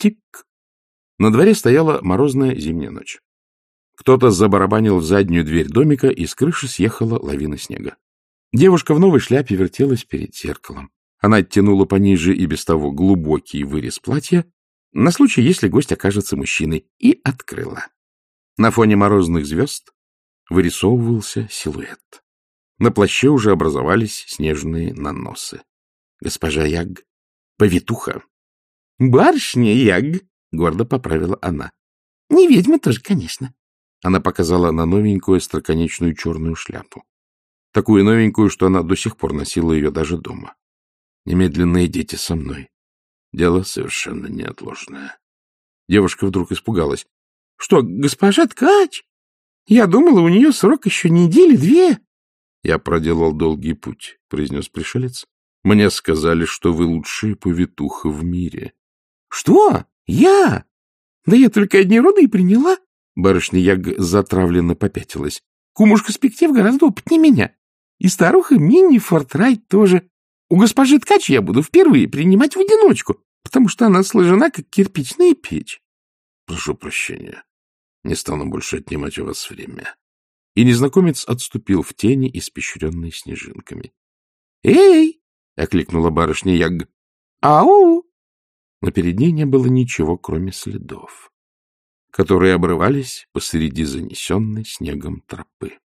Тик. На дворе стояла морозная зимняя ночь. Кто-то забарабанил в заднюю дверь домика, и с крыши съехала лавина снега. Девушка в новой шляпе вертелась перед зеркалом. Она оттянула пониже и без того глубокий вырез платья, на случай, если гость окажется мужчиной, и открыла. На фоне морозных звезд вырисовывался силуэт. На плаще уже образовались снежные наносы. Госпожа Яг, повитуха. — Барышня Яг, — гордо поправила она. — Не ведьма тоже, конечно. Она показала на новенькую остроконечную черную шляпу. Такую новенькую, что она до сих пор носила ее даже дома. Немедленно идите со мной. Дело совершенно неотложное. Девушка вдруг испугалась. — Что, госпожа Ткач? Я думала, у нее срок еще недели-две. — Я проделал долгий путь, — произнес пришелец. — Мне сказали, что вы лучшая повитуха в мире. — Что? Я? Да я только одни роды и приняла. Барышня Яг затравленно попятилась. Кумушка Спектив гораздо опытнее меня. И старуха Минни Фортрайт тоже. У госпожи Ткач я буду впервые принимать в одиночку, потому что она сложена, как кирпичная печь. Прошу прощения. Не стану больше отнимать у вас время. И незнакомец отступил в тени, испещренной снежинками. — Эй! — окликнула барышня Яг. — Ау! Но перед ней не было ничего, кроме следов, которые обрывались посреди занесенной снегом тропы.